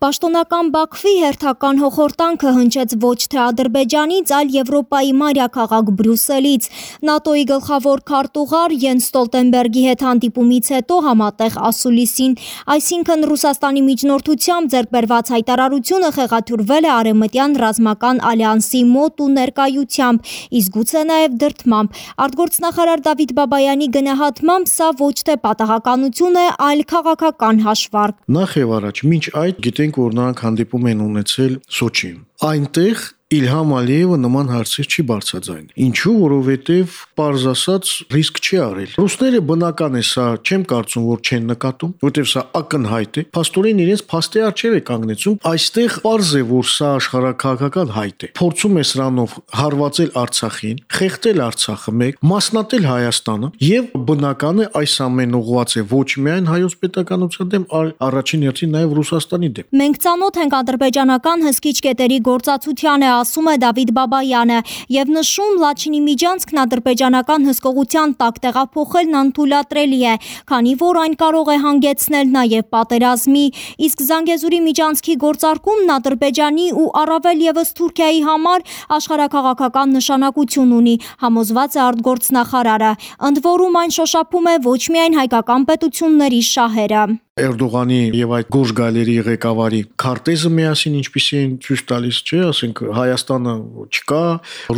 Պաշտոնական Բաքվի հերթական հոխորտանքը հնչեց ոչ թե Ադրբեջանից, այլ Եվրոպայի մայրաքաղաք Բրյուսելից։ ՆԱՏՕ-ի գլխավոր քարտուղար Յենս Ստոլտենբերգի հետ հանդիպումից հետո համատեղ ասուլիսին, այսինքն Ռուսաստանի միջնորդությամբ ձեռք բերված հայտարարությունը խեղաթյուրվել է Արևմտյան ռազմական ալյանսի մոտ ու ներկայությամբ, իսկ գուցե նաև դրդմամբ։ Արտգործնախարար Դավիթ Բաբայանի գնահատմամբ սա ոչ թե պատահականություն է, այլ քաղաքական հաշվարկ։ Նախ եւ առաջ, մինչ այդ գիտենք գիտենք, որ նրանք հանդիպում են ունեցել Սոչիում։ Այնտեղ Իլհամ Ալիևը նման հարցեր չի բարձրաձայն։ Ինչու, որովհետև པարզ ասած ռիսկ չի արել։ Ռուսները բնական է սա, չեմ կարծում, որ չեն նկատում, որովհետև սա ակնհայտ է։ Փաստորեն իրենց փաստի արժև է կանգնեցում։ Այստեղ པարզ է, որ սա աշխարհակաղակական հայտ է։ Փորձում է սրանով հարվածել Արցախին, խեղդել Արցախը մեկ, մասնատել Հայաստանը եւ բնական է այս ամեն ուղված է ոչ միայն հայոց պետականության դեմ, այլ առաջին հերթին նաեւ Ռուսաստանի դեմ։ Մենք ցանոթ ենք ադրբեջանական հսկիչ կետերի գործացության է ասում է Դավիթ Բաբայանը եւ նշում Լաչինի միջանցքն ադրբեջանական հսկողության տակ տեղափոխելն անթույլատրելի է, քանի որ այն կարող է հանգեցնել նաեւ պատերազմի, իսկ Զանգեզուրի միջանցքի գործարկումն Ադրբեջանի ու առավել եւս Թուրքիայի համար աշխարհակաղակական նշանակություն ունի, համոզված է արտգործնախարարը։ Ընդ որում այն շոշափում է ոչ միայն հայկական պետությունների շահերը։ Էրդողանի եւ այդ գորժ գալերի ղեկավարի քարտեզը միասին ինչպիսի են ցույց տալիս, չէ, ասենք Հայաստանը չկա,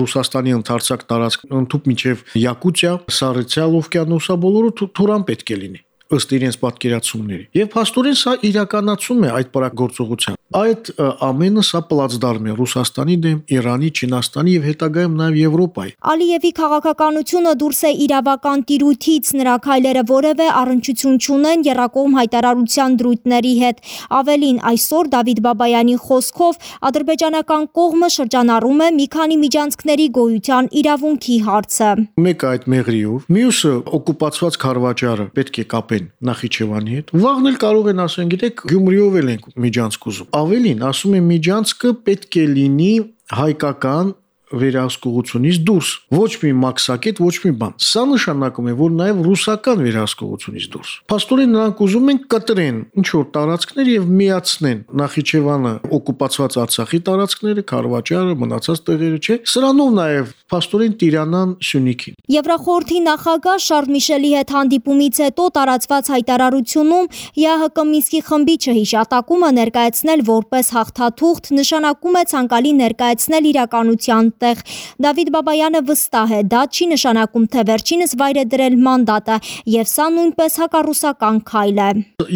Ռուսաստանի ընդարձակ տարածք ընդཐུպ միջև Յակուտիա, Սարիցիալ օվկիանոսա բոլորը թուրան պետք է լինի ըստ իրենց պատկերացումների։ Եվ փաստորեն սա իրականացում է այդ պարագործողության։ Այդ ամենը սա պլացդարմ է Ռուսաստանի դեմ, Իրանի, Չինաստանի եւ հետագայում նաեւ Եվրոպայի։ Ալիևի քաղաքականությունը դուրս է իրավական տիրույթից, նրա քայլերը որևէ առնչություն չունեն Երակոմ հայտարարության դրույթների հետ։ Ավելին, այսօր Դավիթ Բաբայանի խոսքով ադրբեջանական կողմը շրջանառում է մի քանի միջանցքների գոյության իրավունքի հարցը։ Մեկը այդ մեղրիով, մյուսը օկուպացված Խարվաճարը պետք է կապեն Նախիջևանի հետ։ Վաղն էլ կարող են ասեն, գիտեք, Գյումրիով էլ ենք միջանցք ուզում։ Ավելին, ասում եմ միջանցքը պետք է լինի հայկական վերահսկողությունից դուրս։ Ոչ մի մաքսակետ, ոչ մի բան։ Սա նշանակում է, որ նաև ռուսական վերահսկողությունից դուրս։ Փաստորեն նրանք ուզում են կտրեն ինչ որ տարածքներ եւ միացնեն Նախիջևանը օկուպացված Արցախի տարածքները, Խարվաճարը, մնացած տեղերը, չէ։ Սրանով նաև փաստորեն Տիրանան Սյունիքին։ Եվրախորհրդի նախագահ Շարլ Միշելի հետ հանդիպումից հետո տարածված հայտարարությունում ԵԱՀԿ Մինսկի խմբի չհիշատակումը ներկայացնել որպես հաղթաթուղթ նշանակում է ցանկալի ներկայացնել իրականության տեղ։ Դավիթ Բաբայանը վստահ է, դա չի նշանակում, թե վերջինս վայր է դրել մանդատը, եւ սա նույնպես հակառուսական քայլ է։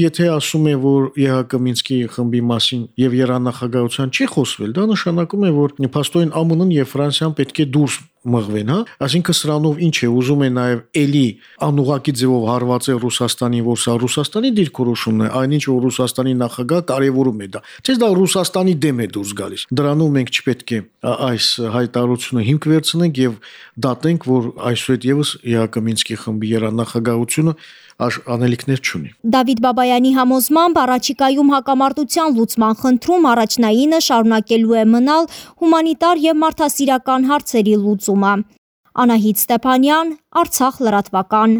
Եթե ասում է, որ ԵՀԿ Մինսկի խմբի մասին եւ Երանախագահության չի խոսվել, դա նշանակում է, որ փաստորեն ԱՄՆ-ն եւ Ֆրանսիան պետք է դուրս մղվեն, հա? Այսինքն սրանով ինչ է, ուզում է նաև էլի անուղակի ձևով հարվածել Ռուսաստանի, որ սա Ռուսաստանի դիրքորոշումն է, այնինչ որ Ռուսաստանի նախագահ կարևորում է դա։ Չէ՞ դա Ռուսաստանի դեմ է դուրս գալիս։ Դրանով մենք չպետք է այս հայտարարությունը հիմք վերցնենք եւ դատենք, որ այսուհետ եւս ԵԱԿ Մինսկի խմբի երանախագահությունը անելիքներ չունի։ Դավիթ Բաբայանի համոզմամբ առաջիկայում հակամարտության լուծման խնդրում առաջնայինը շարունակելու է մնալ հումանիտար եւ մարդասիրական հարցերի լուծումը։ Անահիտ Ստեփանյան, Արցախ լրատվական։